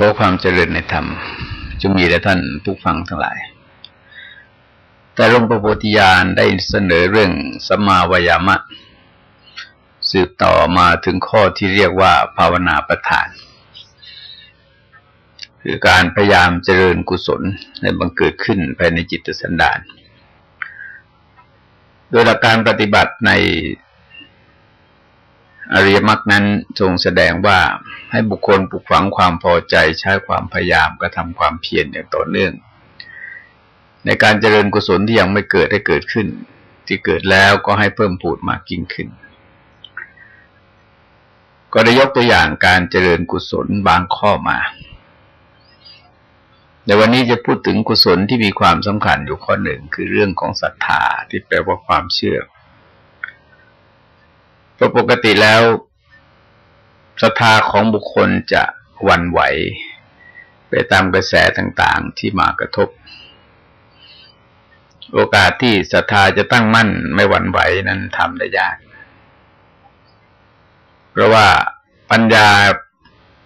ขอความเจริญในธรรมจงมีแด่ท่านผู้ฟังทั้งหลาย แต่หลวงปู่โพธิญาณได้เสนอเรื่องสมาวายามะ สืบต่อมาถึงข้อที่เรียกว่าภาวนาประทาน คือการพยายามเจริญกุศลในบังเกิดขึ้นภายในจิตสันดาน โดยหลักการปฏิบัติใน อริยมรรคนั้นทรงแสดงว่าให้บุคคลปลุกฝังความพอใจใช้ความพยายามกระทำความเพียรอย่างต่อเนื่อง ในการเจริญกุศลที่ยังไม่เกิดให้เกิดขึ้น ที่เกิดแล้วก็ให้เพิ่มพูดมากยิ่งขึ้น ก็ได้ยกตัวอย่างการเจริญกุศลบางข้อมาในวันนี้จะพูดถึงกุศลที่มีความสำคัญอยู่ข้อหนึ่งคือเรื่องของศรัทธาที่แปลว่าความเชื่อ พราะปกติแล้วศรัทธาของบุคคลจะวันไหว ไปตามกระแสต่างๆที่มากระทบ โอกาสที่ศรัทธาจะตั้งมั่นไม่หวั่นไหวนั้นทำได้ยาก เพราะว่าปัญญา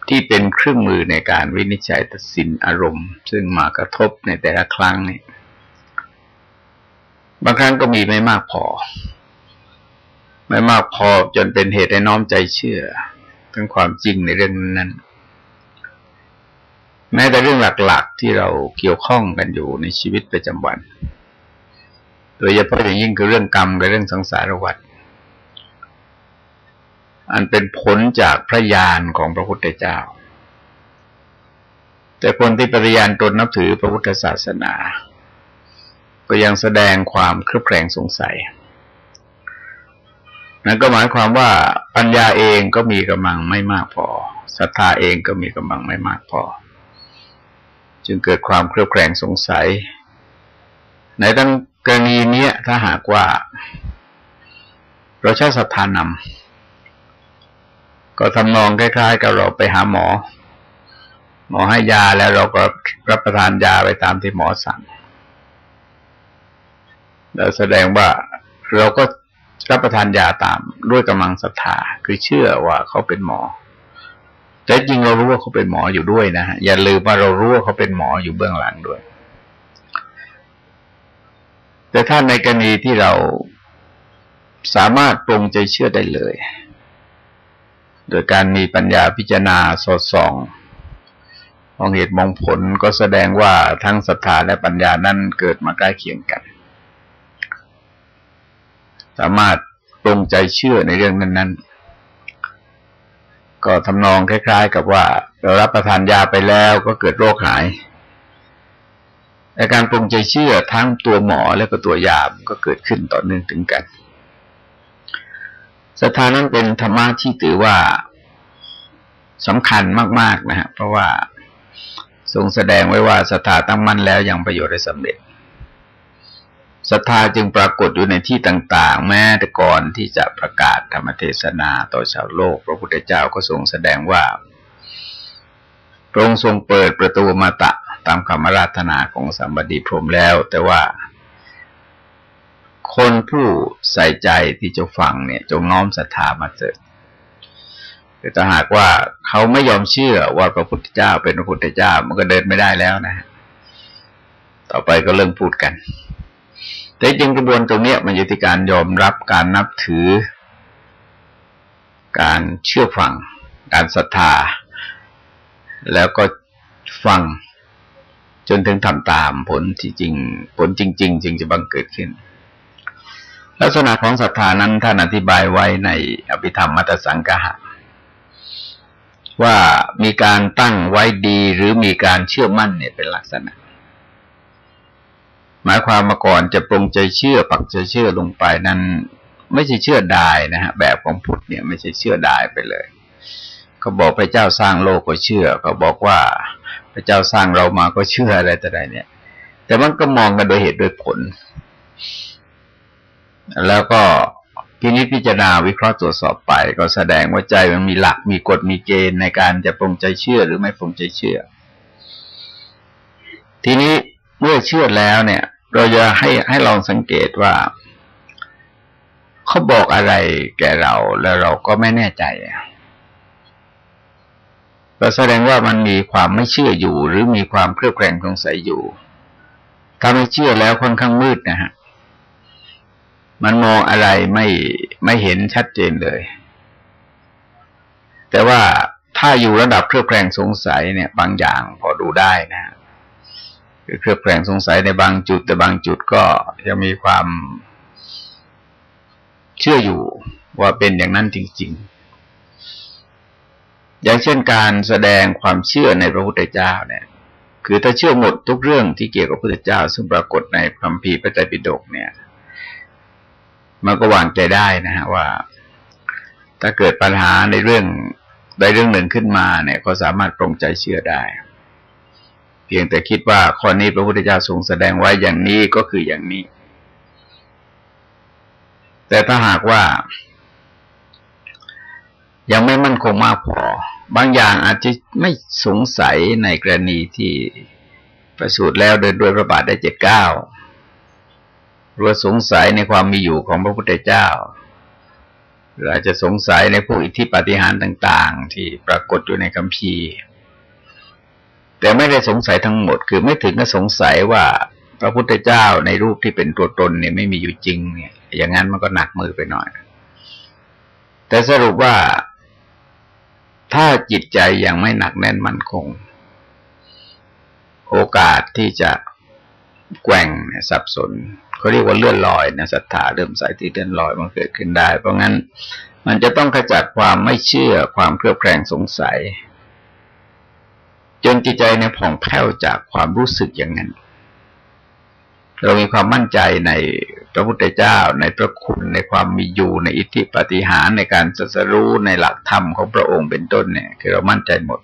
ที่เป็นเครื่องมือในการวินิจฉัยตัดสินอารมณ์ ซึ่งมากระทบในแต่ละครั้งเนี่ยบางครั้งก็มีไม่มากพอ ไม่มากพอจนเป็นเหตุให้น้อมใจเชื่อถึงความจริงในเรื่องนั้น แม้แต่เรื่องหลักๆที่เราเกี่ยวข้องกันอยู่ในชีวิตประจำวัน โดยเฉพาะอย่างยิ่งคือเรื่องกรรมกับเรื่องสังสารวัฏอันเป็นผลจากพระญาณของพระพุทธเจ้า แต่คนที่ปฏิญาณตนนับถือพระพุทธศาสนา ก็ยังแสดงความเครือบแคลงสงสัย นั่นก็หมายความว่าปัญญาเองก็มีกำลังไม่มากพอศรัทธาเองก็มีกำลังไม่มากพอ จึงเกิดความเครือบแคลงสงสัย ในตั้งกรณีนี้ถ้าหากว่าเราใช้ศรัทธานำก็ทำนองคล้ายๆ กับเราไปหาหมอ หมอให้ยาแล้วเราก็รับประทานยาไปตามที่หมอสั่งแล้วแสดงว่าเราก็ รับประทานยาตามด้วยกำลังศรัทธาคือเชื่อว่าเขาเป็นหมอ แต่จริงเรารู้ว่าเขาเป็นหมออยู่ด้วยนะฮะอย่าลืมว่าเรารู้ว่าเขาเป็นหมออยู่เบื้องหลังด้วย แต่ถ้าในกรณีที่เราสามารถปรงใจเชื่อได้เลย โดยการมีปัญญาพิจารณาสอดส่องมองเหตุมองผลก็แสดงว่าทั้งศรัทธาและปัญญานั้นเกิดมาใกล้เคียงกัน สามารถปรงใจเชื่อในเรื่องนั้น ๆ ก็ทำนองคล้าย ๆ กับว่า เรารับประทานยาไปแล้วก็เกิดโรคหายอาการปรงใจเชื่อทั้งตัวหมอและก็ตัวยาก็เกิดขึ้นต่อเนื่องถึงกันสถานั้นเป็นธรรมะที่ถือว่าสำคัญมาก ๆ นะฮะเพราะว่าทรงแสดงไว้ว่าสถาตั้งมั่นแล้วยังประโยชน์ได้สำเร็จ ศรัทธาจึงปรากฏอยู่ในที่ต่างๆ แม้แต่ก่อนที่จะประกาศธรรมเทศนาต่อชาวโลก พระพุทธเจ้าก็ทรงแสดงว่าพระองค์ทรงเปิดประตูมาตะตามคำราธนาของสัมบดีพรมแล้ว แต่ว่า คนผู้ใส่ใจที่จะฟังเนี่ย จงน้อมศรัทธามาเถิดแต่ถ้าหากว่าเขาไม่ยอมเชื่อว่าพระพุทธเจ้าเป็นพระพุทธเจ้ามันก็เดินไม่ได้แล้วนะ ต่อไปก็เริ่มพูดกัน แต่จริงกระบวนตรงนี้มันอยู่ที่การยอมรับการนับถือ การเชื่อฟัง การศรัทธา แล้วก็ฟังจนถึงทำตามผลที่จริง ผลจริง ๆ จึงจะบังเกิดขึ้น ลักษณะของศรัทธานั้นท่านอธิบายไว้ในอภิธรรมมัตสังกะว่ามีการตั้งไว้ดีหรือมีการเชื่อมั่นเนี่ยเป็นลักษณะ หมายความมาก่อนจะปรงใจเชื่อปักใจเชื่อลงไปนั้น ไม่ใช่เชื่อดายนะฮะแบบของพุทธเนี่ยไม่ใช่เชื่อดายไปเลยเขาบอกพระเจ้าสร้างโลกก็เชื่อเขาบอกว่าพระเจ้าสร้างเรามาก็เชื่ออะไรแต่ใดเนี่ย แต่มันก็มองกันโดยเหตุโดยผล แล้วก็พินิจพิจารณาวิเคราะห์ตรวจสอบไป ก็แสดงว่าใจมันมีหลักมีกฎมีเกณฑ์ในการจะปรงใจเชื่อหรือไม่ปรงใจเชื่อ ทีนี้เมื่อเชื่อแล้วเนี่ย เราจะให้ให้ลองสังเกตว่าเขาบอกอะไรแก่เราแล้วเราก็ไม่แน่ใจก็แสดงว่ามันมีความไม่เชื่ออยู่ หรือมีความเครือบแคลงสงสัยอยู่ ถ้าไม่เชื่อแล้วค่อนข้างมืดนะฮะมันมองอะไรไม่ไม่เห็นชัดเจนเลย แต่ว่าถ้าอยู่ระดับเครือบแคลงสงสัยเนี่ย บางอย่างพอดูได้นะ เครือบแคลงสงสัยในบางจุด แต่บางจุดก็ยังมีความเชื่ออยู่ว่าเป็นอย่างนั้นจริง ๆ อย่างเช่นการแสดงความเชื่อในพระพุทธเจ้าเนี่ย คือถ้าเชื่อหมดทุกเรื่องที่เกี่ยวกับพระพุทธเจ้า ซึ่งปรากฏในพระคัมภีร์พระไตรปิฎกเนี่ย มันก็วางใจได้นะฮะว่า ถ้าเกิดปัญหาในเรื่องใดเรื่องหนึ่งขึ้นมาเนี่ย ก็สามารถปรงใจเชื่อได้ พียงแต่คิดว่าข้อนี้พระพุทธเจ้าทรงแสดงไว้อย่างนี้ก็คืออย่างนี้ แต่ถ้าหากว่า ยังไม่มั่นคงมากพอบางอย่างอาจจะไม่สงสัยในกรณีที่ประสูติแล้วเดินด้วยพระบาทได้เจ็ดเก้ารือสงสัยในความมีอยู่ของพระพุทธเจ้าหรืออาจจะสงสัยในพวกอิทธิปฏิหารต่าง ๆ ที่ปรากฏอยู่ในคัมภีร์ แต่ไม่ได้สงสัยทั้งหมด คือไม่ถึงกับสงสัยว่าพระพุทธเจ้าในรูปที่เป็นตัวตนเนี่ยไม่มีอยู่จริงเนี่ย อย่างนั้นมันก็หนักมือไปหน่อย แต่สรุปว่าถ้าจิตใจยังไม่หนักแน่นมั่นคง โอกาสที่จะแกว่งสับสนเขาเรียกว่าเลื่อนลอยนะศรัทธาเริ่มสายที่เลื่อนลอยมันเกิดขึ้นได้ เพราะงั้นมันจะต้องขจัดความไม่เชื่อความเครือบแคลงสงสัย จนจิตใจเนี่ยผ่องแผ้วจากความรู้สึกอย่างนั้น เรามีความมั่นใจในพระพุทธเจ้าในพระคุณในความมีอยู่ในอิทธิปฏิหารในการสัสรู้ในหลักธรรมของพระองค์เป็นต้นเนี่ย คือเรามั่นใจหมด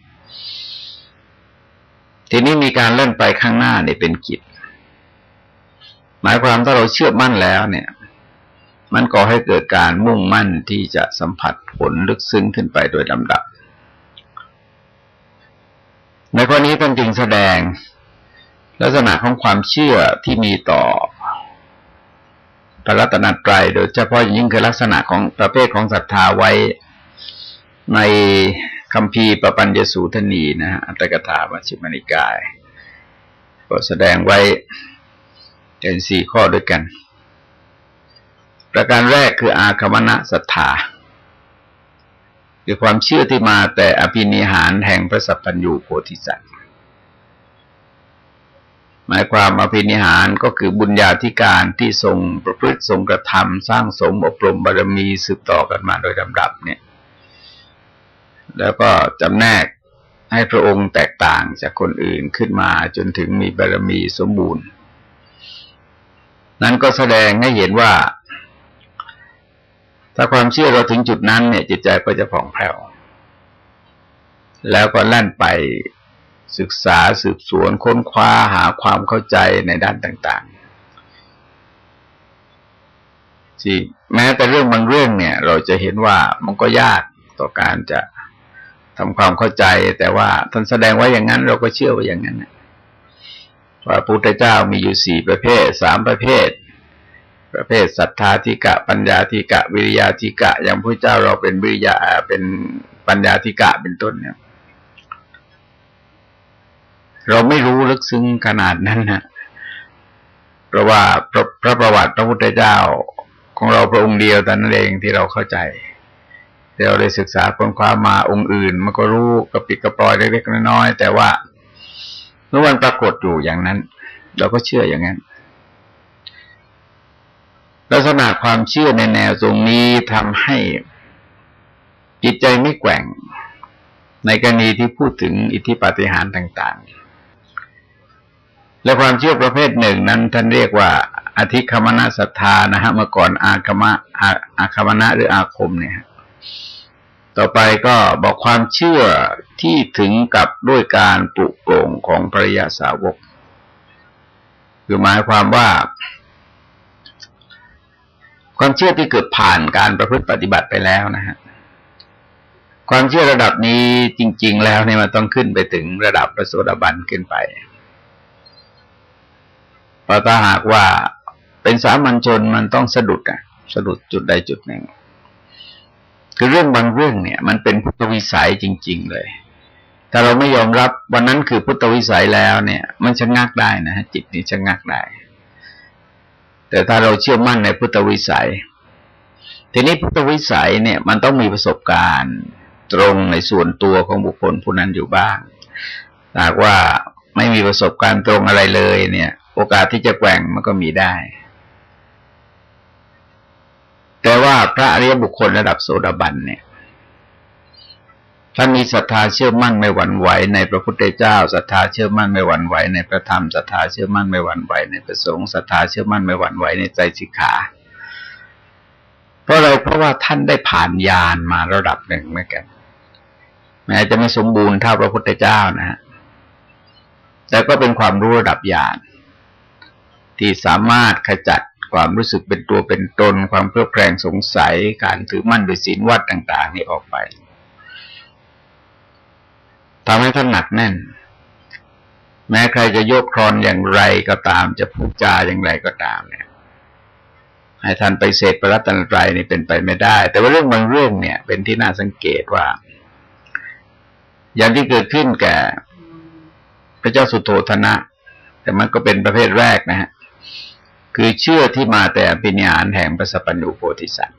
ทีนี้มีการเล่นไปข้างหน้าเนี่ยเป็นกิจ หมายความถ้าเราเชื่อมั่นแล้วเนี่ย มันก่อให้เกิดการมุ่งมั่นที่จะสัมผัสผลลึกซึ้งขึ้นไปโดยลำดับ ในข้อนี้ต้องจริงแสดงลักษณะของความเชื่อที่มีต่อพระรัตนตรัยโดยเฉพาะยิ่งคือลักษณะของประเภทของศรัทธาไว้ในคำพีปปัญญสูทนีนะฮะอัตถกถามัชิมนิกาย ก็แสดงไว้เป็นสี่ข้อด้วยกัน ประการแรกคืออาคมณะศรัทธา คือความเชื่อที่มาแต่อภินิหารแห่งพระสัพพัญญูโพธิสัตว์หมายความอภินิหารก็คือบุญญาธิการที่ทรงประพฤติทรงกระทำสร้างสมอบรมบารมีสืบต่อกันมาโดยลำดับเนี่ย แล้วก็จำแนกให้พระองค์แตกต่างจากคนอื่นขึ้นมาจนถึงมีบารมีสมบูรณ์ นั้นก็แสดงให้เห็นว่า ถ้าความเชื่อเราถึงจุดนั้นเนี่ย จิตใจก็จะผ่องแผ้ว แล้วก็ลั่นไปศึกษาสืบสวนค้นคว้าหาความเข้าใจในด้านต่างๆที่แม้แต่เรื่องบางเรื่องเนี่ย เราจะเห็นว่ามันก็ยากต่อการจะทำความเข้าใจ แต่ว่าท่านแสดงไว่าอย่างนั้น เราก็เชื่อว่าอย่างนั้นว่าพระพุทธเจ้ามีอยู่สี่ประเภทสามประเภท ประเภทศรัทธาธิกะ ปัญญาธิกะ วิริยาธิกะ อย่างพระเจ้าเราเป็นวิริยาเป็นปัญญาธิกะเป็นต้นเนี่ย เราไม่รู้ลึกซึ้งขนาดนั้นนะเพราะว่าพระพระประวัติพระพุทธเจ้าของเราพระองค์เดียวแต่นั้นเองที่เราเข้าใจเราได้ศึกษาค้นคว้ามาองค์อื่น มันก็รู้กระปิดกระปลอยเล็กๆน้อยๆแต่ว่าเมื่อวันปรากฏอยู่อย่างนั้น เราก็เชื่ออย่างนั้น ลักษณะความเชื่อในแนวตรงนี้ทำให้จิตใจไม่แกว่ง ในกรณีที่พูดถึงอิทธิปาฏิหาริย์ต่าง ๆ และความเชื่อประเภทหนึ่งนั้นท่านเรียกว่าอธิคมณศรัทธานะฮะเมื่อก่อนอาคมะอาอาคมณะหรืออาคมเนี่ยต่อไปก็บอกความเชื่อที่ถึงกับด้วยการปลุกโปร่งของภริยาสาวก คือหมายความว่า ความเชื่อที่เกิดผ่านการประพฤติปฏิบัติไปแล้วนะฮะความเชื่อระดับนี้จริง ๆ แล้วเนี่ยมันต้องขึ้นไปถึงระดับพระโสดาบันขึ้นไปพราะถ้าหากว่าเป็นสามัญชนมันต้องสะดุดอะสะดุดจุดใดจุดหนึ่ง คือเรื่องบางเรื่องเนี่ย มันเป็นพุทธวิสัยจริง ๆ เลยถ้าเราไม่ยอมรับวันนั้นคือพุทธวิสัยแล้วเนี่ย มันชะงักได้นะฮะจิตนี่ชะงักได้ แต่ถ้าเราเชื่อมั่นในพุทธวิสัย ทีนี้พุทธวิสัยเนี่ย มันต้องมีประสบการณ์ตรงในส่วนตัวของบุคคลผู้นั้นอยู่บ้าง หากว่าไม่มีประสบการณ์ตรงอะไรเลยเนี่ย โอกาสที่จะแกว่งมันก็มีได้ แต่ว่าพระอริยบุคคลระดับโสดาบันเนี่ย ท่านมีศรัทธาเชื่อมั่นไม่หวั่นไหวในพระพุทธเจ้าศรัทธาเชื่อมั่นไม่หวั่นไหวในพระธรรมศรัทธาเชื่อมั่นไม่หวั่นไหวในพระสงฆ์ศรัทธาเชื่อมั่นไม่หวั่นไหวในใจสิกขา เพราะอะไรเพราะว่าท่านได้ผ่านญาณมาระดับหนึ่งเหมือนกันแม้จะไม่สมบูรณ์เท่าพระพุทธเจ้านะฮะแต่ก็เป็นความรู้ระดับญาณที่สามารถขจัดความรู้สึกเป็นตัวเป็นตน ความเพลิดเพลินสงสัยการถือมั่นโดยศีลวัดต่าง ๆ นี่ออกไป ทำให้ท่านหนักแน่น แม้ใครจะยกครอนอย่างไรก็ตาม จะพูดจาอย่างไรก็ตามเนี่ย ให้ท่านไปเสดประรัตนตรัยนี่เป็นไปไม่ได้ แต่ว่าเรื่องบางเรื่องเนี่ย เป็นที่น่าสังเกตว่า อย่างที่เกิดขึ้นแก่ พระเจ้าสุโธธนะ แต่มันก็เป็นประเภทแรกนะฮะคือเชื่อที่มาแต่ปิญญาณแห่งพระสัพพัญญูโพธิสัตว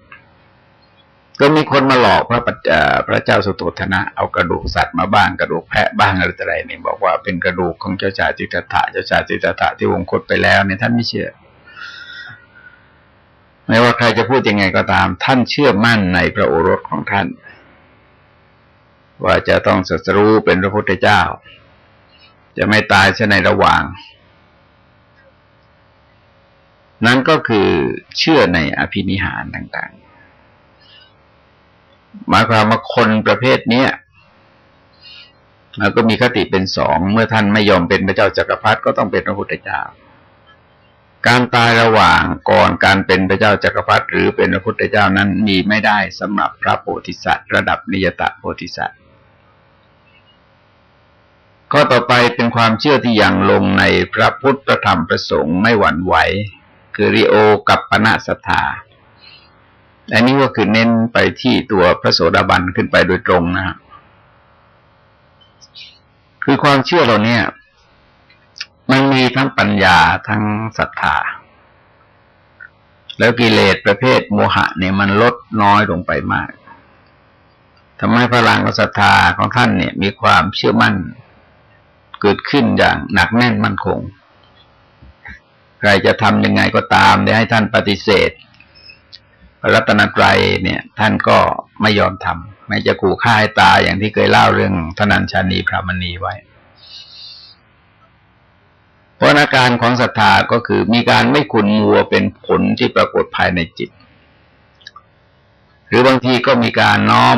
ก็มีคนมาหลอกพระพระเจ้าสุโธธนะ เอากระดูกสัตว์มาบ้างกระดูกแพะบ้างอะไรต่ออะไรนี่บอกว่าเป็นกระดูกของเจ้าชายจิตถะเจ้าชายจิตถะที่วงคตไปแล้วเนี่ยท่านไม่เชื่อ ไม่ว่าใครจะพูดยังไงก็ตาม ท่านเชื่อมั่นในพระโอรสของท่าน ว่าจะต้องสัสรู้เป็นพระพุทธเจ้า จะไม่ตายเช่นในระหว่าง นั่นก็คือเชื่อในอภินิหารต่าง หมายความว่าคนประเภทเนี้ยแล้วก็มีคติเป็นสอง เมื่อท่านไม่ยอมเป็นพระเจ้าจักรพรรดิก็ต้องเป็นพระพุทธเจ้า การตายระหว่างก่อนการเป็นพระเจ้าจักรพรรดิหรือเป็นพระพุทธเจ้านั้นมีไม่ได้สำหรับพระโพธิสัตว์ ระดับนิยตะโพธิสัตว์ก็ต่อไปเป็นความเชื่อที่ยังลงในพระพุทธธรรมประสงค์ไม่หวั่นไหวคือริโอกับปณะสัทธา อันนี้ก็คือเน้นไปที่ตัวพระโสดาบันขึ้นไปโดยตรงนะฮะคือความเชื่อเราเนี่ย มันมีทั้งปัญญาทั้งศรัทธา แล้วกิเลสประเภทโมหะเนี่ยมันลดน้อยลงไปมากทำให้พลังศรัทธาของท่านเนี่ย มีความเชื่อมั่นเกิดขึ้นอย่างหนักแน่นมั่นคง ใครจะทำยังไงก็ตามได้ให้ท่านปฏิเสธ รัตนตรัยเนี่ย ท่านก็ไม่ยอมทำไม่จะขู่ฆ่าให้ตายอย่างที่เคยเล่าเรื่องธนัญชานีพระมณีไว้เพราะอาการของศรัทธาก็คือมีการไม่ขุนมัวเป็นผลที่ปรากฏภายในจิต หรือบางทีก็มีการน้อม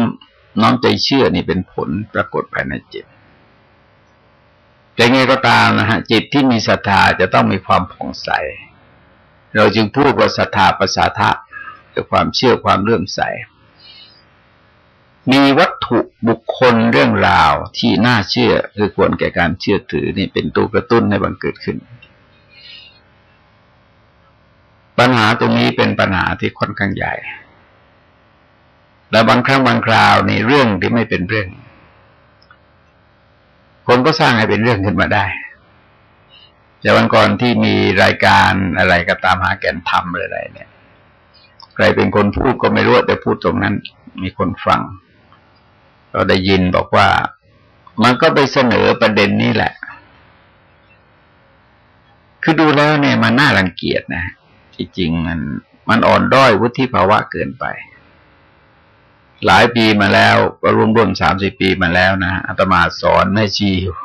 น้อมใจเชื่อนี่เป็นผลปรากฏภายในจิตแต่ไงก็ตามนะฮะจิตที่มีศรัทธาจะต้องมีความผ่องใส เราจึงพูดว่าศรัทธาภาษาทะ คือความเชื่อความเลื่อมใส มีวัตถุบุคคลเรื่องราวที่น่าเชื่อคือควรแก่การเชื่อถือนี่เป็นตัวกระตุ้นให้บังเกิดขึ้น ปัญหาตรงนี้เป็นปัญหาที่ค่อนข้างใหญ่ และบางครั้งบางคราวในเรื่องที่ไม่เป็นเรื่อง คนก็สร้างให้เป็นเรื่องขึ้นมาได้จากวันก่อนที่มีรายการอะไรก็ตามหาแก่นธรรมอะไรเนี่ย รเป็นคนพูดก็ไม่รู้แต่พูดตรงนั้น มีคนฟัง เราได้ยินบอกว่า มันก็ไปเสนอประเด็นนี้แหละ คือดูแล้วเนี่ยมันน่ารังเกียจนะจริงมัน มันอ่อนด้อยวุฒิภาวะเกินไป หลายปีมาแล้วก็รวมรวมสามสิบปีมาแล้วนะอาตมาสอนแม่ชีอยู่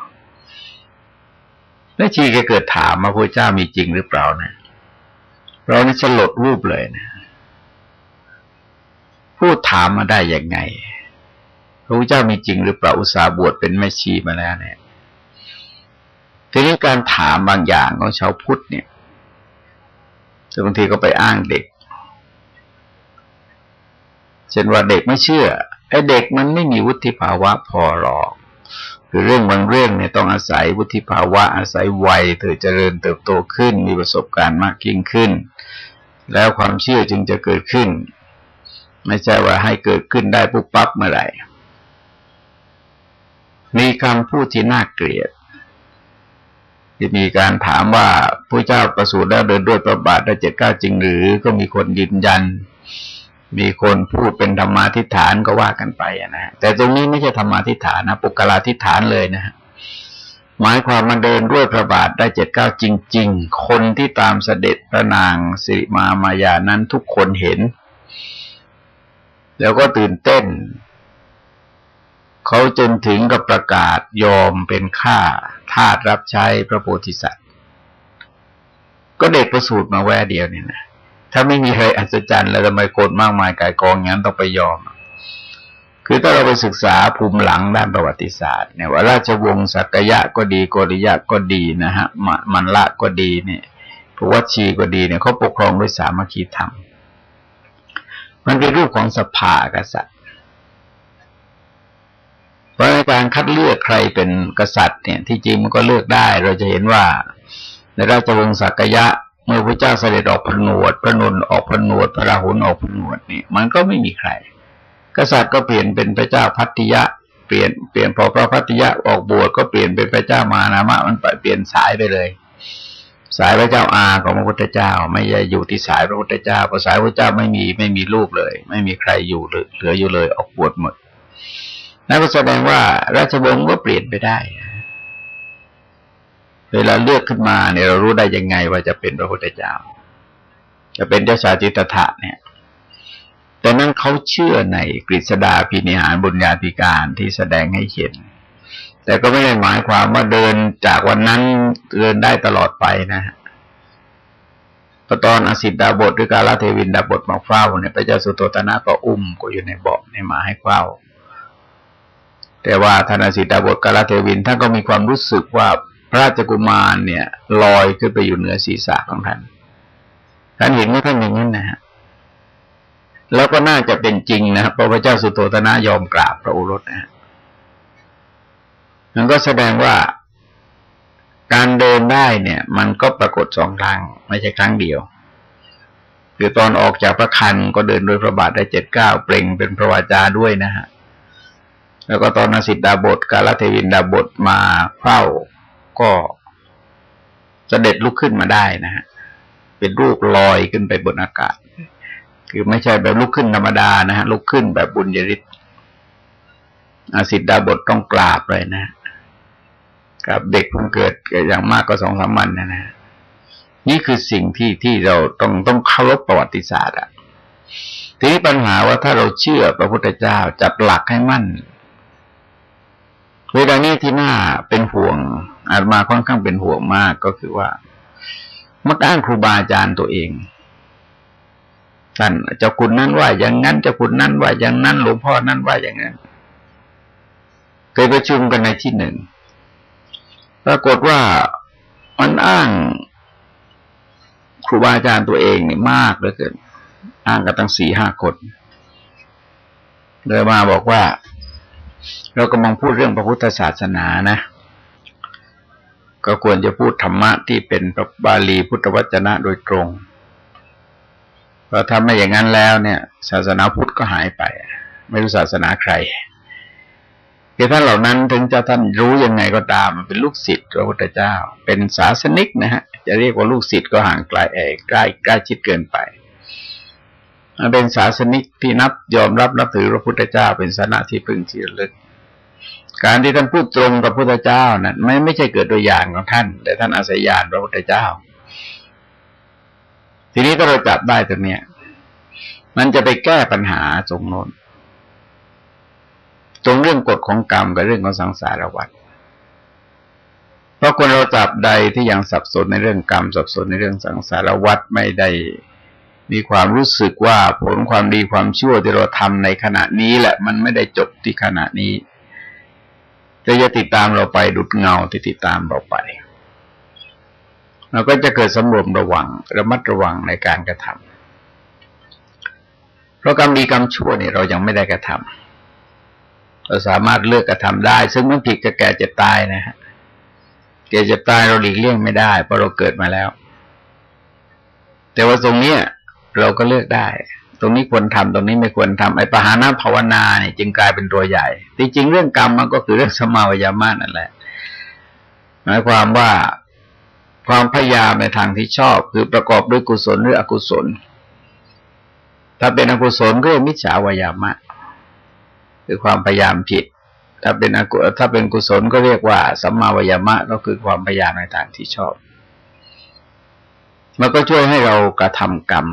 แม่ชีแกเกิดถามมาพระเจ้ามีจริงหรือเปล่านะเรานี่สลดรูปเลยนะ พูดถามมาได้ยังไง พระพุทธเจ้ามีจริงหรือเปล่าอุตสาบวชเป็นแม่ชีมาแล้วเนี่ยทีนี้การถามบางอย่างของชาวพุทธเนี่ยบางทีก็ไปอ้างเด็ก เช่นว่าเด็กไม่เชื่อ ไอ้เด็กมันไม่มีวุฒิภาวะพอหรอกคือเรื่องบางเรื่องเนี่ยต้องอาศัยวุฒิภาวะอาศัยวัยเธอเจริญเติบโตขึ้น มีประสบการณ์มากยิ่งขึ้น แล้วความเชื่อจึงจะเกิดขึ้น ไม่ใช่ว่าให้เกิดขึ้นได้ปุ๊บปั๊บเมื่อไหร่ มีคำพูดที่น่าเกลียด ที่มีการถามว่าผู้เจ้าประสูติแล้วเดินด้วยประบาทได้เจ็ดเก้าจริงหรือก็มีคนยืนยัน มีคนพูดเป็นธรรมาทิฏฐานก็ว่ากันไปนะแต่ตรงนี้ไม่ใช่ธรรมาทิฏฐานนะปุกลาทิฏฐานเลยนะหมายความมาเดินด้วยพระบาทได้เจ็ดเก้าจริง ๆ คนที่ตามเสด็จพระนางสิริมามายานั้นทุกคนเห็น แล้วก็ตื่นเต้น เขาจนถึงกับประกาศยอมเป็นข้าทาสรับใช้พระโพธิสัตว์ ก็เด็กประสูตรมาแวเดียวนี่นะถ้าไม่มีใครอัศจรรย์แล้วทำไมโกรมากมายกายกองงั้นต้องไปยอม คือถ้าเราไปศึกษาภูมิหลังด้านประวัติศาสตร์เนี่ยว่าราชวงศ์สักยะก็ดีโกริยะก็ดีนะฮะมันละก็ดีเนี่ยพวชีก็ดีเนี่ยเขาปกครองด้วยสามัคคีธรรม มันเป็นรูปของสภากษัตริย์เพราะในการคัดเลือกใครเป็นกษัตริย์เนี่ย ที่จริงมันก็เลือกได้ เราจะเห็นว่า ในราชวงศ์สักยะ เมื่อพระเจ้าเสด็จออกพนวดพระนนออกพนวดพระราหุลออกพนวดนี่มันก็ไม่มีใคร กษัตริย์ก็เปลี่ยนเป็นพระเจ้าพัทยะเปลี่ยนเปลี่ยนพอพระพัทยะออกบวชก็เปลี่ยนเป็นพระเจ้ามานามะมันเปลี่ยนสายไปเลย สายพระเจ้าอาของพระพุทธเจ้า ไม่ใช่อยู่ที่สายพระพุทธเจ้าเพราะสายพระเจ้าไม่มีไม่มีลูกเลย ไม่มีใครอยู่เหลืออยู่เลยออกบวชหมดนั่นก็แสดงว่า ราชวงศ์ก็เปลี่ยนไปได้ เวลาเลือกขึ้นมาเนี่ยเรารู้ได้ยังไงว่าจะเป็นพระพุทธเจ้า จะเป็นเจ้าชายจิตถะเนี่ยแต่นั้นเขาเชื่อในกฤษดาพินิหารบุญญาธิการที่แสดงให้เห็น แต่ก็ไม่ได้หมายความว่าเดินจากวันนั้นเดินได้ตลอดไปนะฮะพอตอนอสิตดาบทหรือกาลเทวินดาบทมาเฝ้าเนี่ยพระเจ้าสุทโธทนะก็อุ้มก็อยู่ในเบาะในมาให้เฝ้า แต่ว่าท่านอสิตดาบทกาลเทวินท่านก็มีความรู้สึกว่าพระราชกุมารเนี่ย ลอยขึ้นไปอยู่เหนือศีรษะของท่านท่านเห็นว่าท่านอย่างนั้นนะฮะแล้วก็น่าจะเป็นจริงนะครับพระเจ้าสุทโธทนะยอมกราบพระโอรสนะฮะ มันก็แสดงว่าการเดินได้เนี่ย มันก็ปรากฏสองครั้ง ไม่ใช่ครั้งเดียวคือตอนออกจากพระคันก็เดินโดยพระบาทได้เจ็ดเก้าเปล่งเป็นพระวาจาด้วยนะฮะแล้วก็ตอนนสิตดาบทกาลเทวินดาบทมาเฝ้าก็เสด็จลุกขึ้นมาได้นะฮะเป็นรูปลอยขึ้นไปบนอากาศ คือไม่ใช่แบบลุกขึ้นธรรมดานะฮะลุกขึ้นแบบบุญยริศอาสิทดาบทต้องกราบเลยนะ กับเด็กเพิ่งเกิดอย่างมากก็สองสามวันนะนะนี่คือสิ่งที่ที่เราต้องต้องเคารพประวัติศาสตร์อะทีนี้ปัญหาว่าถ้าเราเชื่อพระพุทธเจ้าจับหลักให้มั่นเวลานี้ที่น่าเป็นห่วงอาจมาค่อนข้างเป็นห่วงมากก็คือว่ามักอ้างครูบาอาจารย์ตัวเองท่านเจ้าคุณนั้นว่าอย่างนั้นเจ้าคุณนั้นว่าอย่างนั้นหลวงพ่อนั้นว่าอย่างนั้นเคยประชุมกันในที่หนึ่ง ปรากฏว่ามันอ้างครูบาอาจารย์ตัวเองเนี่ยมากเหลือเกินอ้างกันตั้งสี่ห้าคนเลยมาบอกว่า เรากำลังพูดเรื่องพระพุทธศาสนานะ ก็ควรจะพูดธรรมะที่เป็นพระบาลีพุทธวจนะโดยตรงเพราะถ้าไม่อย่างนั้นแล้วเนี่ย ศาสนาพุทธก็หายไป ไม่รู้ศาสนาใคร คือท่านเหล่านั้นถึงจะท่านรู้ยังไงก็ตามเป็นลูกศิษย์พระพุทธเจ้า เป็นศาสนิกนะฮะ จะเรียกว่าลูกศิษย์ก็ห่างไกลเอใกล้ใกล้ชิดเกินไปเป็นศาสนิกที่นับยอมรับนับถือพระพุทธเจ้า เป็นสนะที่พึ่งที่ระลึก การที่ท่านพูดตรงกับพระพุทธเจ้านะั้นไม่ไม่ใช่เกิดโดยญาณของท่าน แต่ท่านอาศัยญาณพระพุทธเจ้า ทีนี้ก็เราจับได้ตรงเนี้ยมันจะไปแก้ปัญหาตรงโน้น ตรงเรื่องกฎของกรรมกับเรื่องของสังสารวัฏเพราะคนเราจับใดที่ยังสับสนในเรื่องกรรม สับสนในเรื่องสังสารวัฏไม่ได้มีความรู้สึกว่าผลความดีความชั่วที่เราทำในขณะนี้แหละมันไม่ได้จบที่ขณะนี้จะจะติดตามเราไปดุดเงาที่ติดตามเราไปเราก็จะเกิดสำรวมระวังระมัดระวังในการกระทำเพราะกรรมดีกรรมชั่วเนี่ยเรายังไม่ได้กระทำ เราสามารถเลือกกระทำได้ ซึ่งมันผิดกับแก่เจ็บตายนะฮะแก่เจ็บตายเราหลีกเลี่ยงไม่ได้เพราะเราเกิดมาแล้ว แต่ว่าตรงเนี้ยเราก็เลือกได้ ตรงนี้ควรทำตรงนี้ไม่ควรทำไอ้ปหานะภาวนาเนี่ยจึงกลายเป็นตัวใหญ่จริงๆเรื่องกรรมมันก็คือเรื่องสมาวิยามะนั่นแหละหมายความว่าความพยายามในทางที่ชอบ คือประกอบด้วยกุศลหรืออกุศล ถ้าเป็นอกุศลก็เรียกมิจฉาวายามะ คือความพยายามผิด ถ้าเป็นอกุถ้าเป็นกุศลก็เรียกว่าสัมมาวายามะก็คือความพยายามในทางที่ชอบ มันก็ช่วยให้เรากระทำกรรม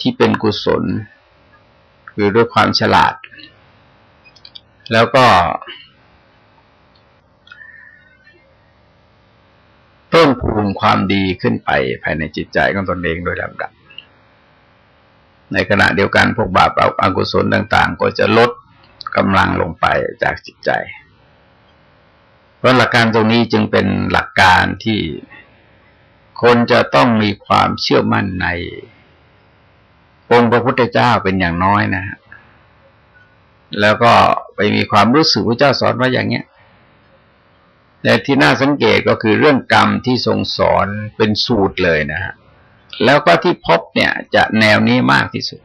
ที่เป็นกุศล คือด้วยความฉลาด แล้วก็เพิ่มพูนความดีขึ้นไปภายในจิตใจของตนเองโดยลำดับ ในขณะเดียวกันพวกบาปอกุศลต่าง ๆ ก็จะลดกำลังลงไปจากจิตใจ เพราะหลักการตรงนี้จึงเป็นหลักการที่คนจะต้องมีความเชื่อมั่นในองค์พระพุทธเจ้าเป็นอย่างน้อยนะฮะแล้วก็ไปมีความรู้สึกพระเจ้าสอนว่าอย่างเนี้ยแต่ที่น่าสังเกตก็คือเรื่องกรรมที่ทรงสอนเป็นสูตรเลยนะฮะ แล้วก็ที่พบเนี่ยจะแนวนี้มากที่สุด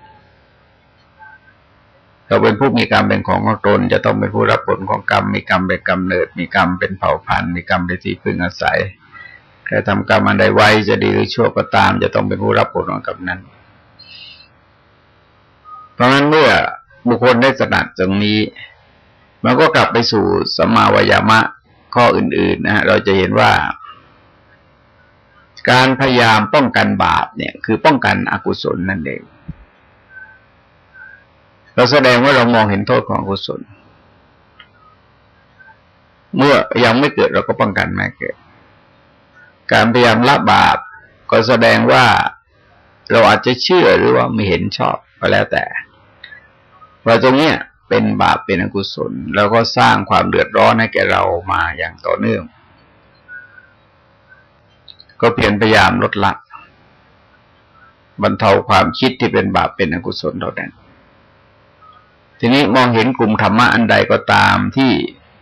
เราเป็นผู้มีกรรมเป็นของของตน จะต้องเป็นผู้รับผลของกรรม มีกรรมเป็นกำเนิด มีกรรมเป็นเผ่าพันธุ์ มีกรรมเป็นที่พึ่งอาศัยใครทำกรรมอันใดไว้จะดีหรือชั่วก็ตาม จะต้องเป็นผู้รับผลของกรรมนั้น เพราะฉะนั้นเมื่อบุคคลได้สนัดตรงนี้ มันก็กลับไปสู่สัมมาวายามะข้ออื่น ๆ นะฮะเราจะเห็นว่า การพยายามป้องกันบาปเนี่ย คือป้องกันอกุศลนั่นเอง เราแสดงว่าเรามองเห็นโทษของอกุศล เมื่อยังไม่เกิดเราก็ป้องกันไม่เกิด การพยายามละบาปก็แสดงว่าเราอาจจะเชื่อหรือว่าไม่เห็นชอบก็แล้วแต่ว่าตรงนี้เป็นบาปเป็นอกุศล แล้วก็สร้างความเดือดร้อนให้แก่เรามาอย่างต่อเนื่อง ก็เพียรพยายามลดละบรรเทาความคิดที่เป็นบาปเป็นอกุศลเท่านั้นทีนี้มองเห็นกลุ่มธรรมะอันใดก็ตามที่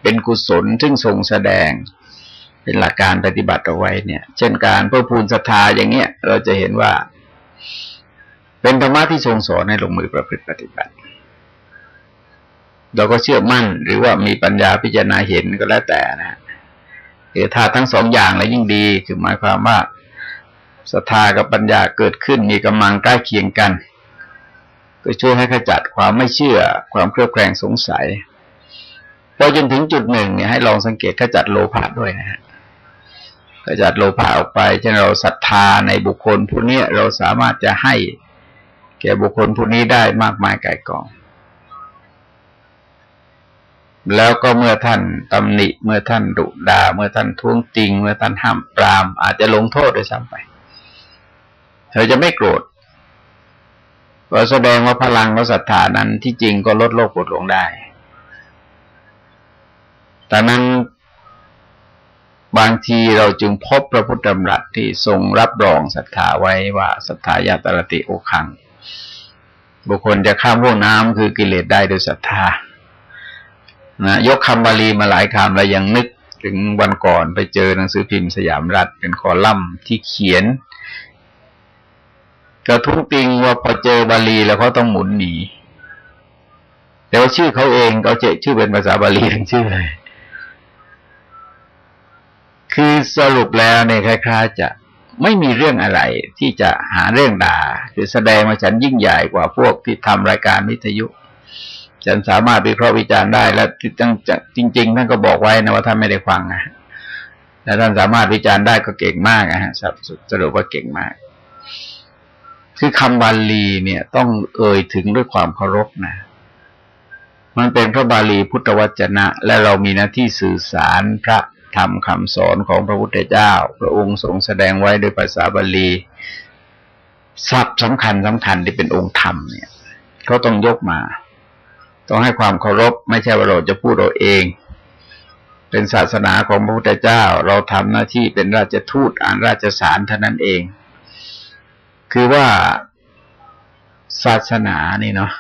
เป็นกุศลซึ่งทรงแสดง เป็นหลักการปฏิบัติเอาไว้เนี่ย เช่นการเพื่อพูนศรัทธาอย่างเงี้ย เราจะเห็นว่า เป็นธรรมะที่ทรงสอนให้ลงมือประพฤติปฏิบัติ เราก็เชื่อมั่นหรือว่ามีปัญญาพิจารณาเห็นก็แล้วแต่นะ คือถ้าทั้งสองอย่างแล้วยิ่งดี คือหมายความว่าศรัทธากับปัญญาเกิดขึ้นมีกำลังใกล้เคียงกัน ก็ช่วยให้ขจัดความไม่เชื่อ ความเครือบแคลงสงสัยพอจนถึงจุดหนึ่งเนี่ยให้ลองสังเกตขจัดโลภะด้วยนะฮะขจัดโลภะออกไปเช่นเราศรัทธาในบุคคลผู้นี้เราสามารถจะให้แก่บุคคลผู้นี้ได้มากมายไก่กอง แล้วก็เมื่อท่านตำหนิ เมื่อท่านดุดา เมื่อท่านท้วงติง เมื่อท่านห้ามปราม อาจจะลงโทษด้วยซ้ำไป เธอจะไม่โกรธก็แสดงว่าพลังของศรัทธานั้นที่จริงก็ลดโลกกดลงได้แต่นั้นบางทีเราจึงพบพระพุทธธรรมรัตที่ทรงรับรองศรัทธาไว้ว่าศรัทธายาตรติโอคัง บุคคลจะข้ามพวกน้ำคือกิเลสได้โดยศรัทธา นะยกคำบาลีมาหลายคำแล้วยังนึกถึงวันก่อนไปเจอหนังสือพิมพ์สยามรัฐเป็นคอลัมน์ที่เขียนกระทุ้งติงว่าพอเจอบาลีแล้วเขาต้องหมุนหนีแต่ว่าชื่อเขาเองเขาเจชื่อเป็นภาษาบาลีทั้งชื่อเลยคือสรุปแล้วเนี่ยคล้ายๆจะไม่มีเรื่องอะไรที่จะหาเรื่องด่า คือแสดงว่าฉันยิ่งใหญ่กว่าพวกที่ทำรายการวิทยุ ฉันสามารถวิเคราะห์วิจารณ์ได้ และตั้งจริง ๆ ท่านก็บอกไว้นะว่าท่านไม่ได้ฟังนะแต่ท่านสามารถวิจารณ์ได้ก็เก่งมากนะฮะสรุปว่าเก่งมาก คือคำบาลีเนี่ย ต้องเอ่ยถึงด้วยความเคารพนะ มันเป็นพระบาลีพุทธวจนะ และเรามีหน้าที่สื่อสารพระธรรมคำสอนของพระพุทธเจ้า พระองค์ทรงแสดงไว้ด้วยภาษาบาลีศัพท์สำคัญสำคัญที่เป็นองค์ธรรมเนี่ยเขาต้องยกมา ต้องให้ความเคารพไม่ใช่ว่าเราจะพูดเราเอง เป็นศาสนาของพระพุทธเจ้า เราทำหน้าที่เป็นราชทูตอ่านราชสารเท่านั้นเอง คือว่าศาสนานี่เนาะ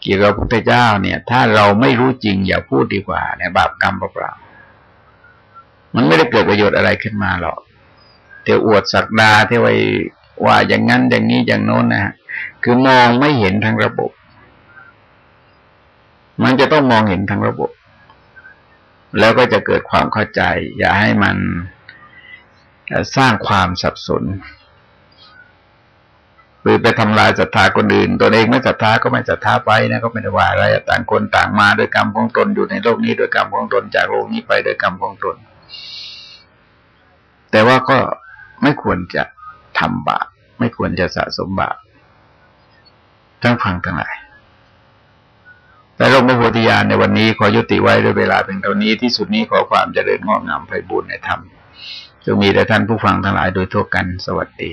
เกี่ยวกับพระพุทธเจ้าเนี่ย ถ้าเราไม่รู้จริงอย่าพูดดีกว่าเนี่ยบาปกรรมเปล่าๆมันไม่ได้เกิดประโยชน์อะไรขึ้นมาหรอกเที่ยวอวดศักดาเที่ยวไว้ว่าอย่างนั้นอย่างนี้อย่างโน้นนะฮะคือมองไม่เห็นทั้งระบบ มันจะต้องมองเห็นทั้งระบบ แล้วก็จะเกิดความเข้าใจ อย่าให้มันสร้างความสับสนหรือไปทำลายศรัทธาคนอื่นตัวเองไม่ศรัทธาก็ไม่ศรัทธาไปนะก็ไม่ได้ว่าอะไรต่างคนต่างมาโดยกรรมของตนอยู่ในโลกนี้โดยกรรมของตนจากโลกนี้ไปโดยกรรมของตน แต่ว่าก็ไม่ควรจะทำบาปไม่ควรจะสะสมบาปทั้งฟังทั้งหลาย แต่ลงพระโพธิญาณในวันนี้ขอยุติไว้ด้วยเวลาเป็นเท่านี้ที่สุดนี้ขอความเจริญงอกงามไปบุญในธรรมจงมีแด่ท่านผู้ฟังทั้งหลายโดยทั่วกันสวัสดี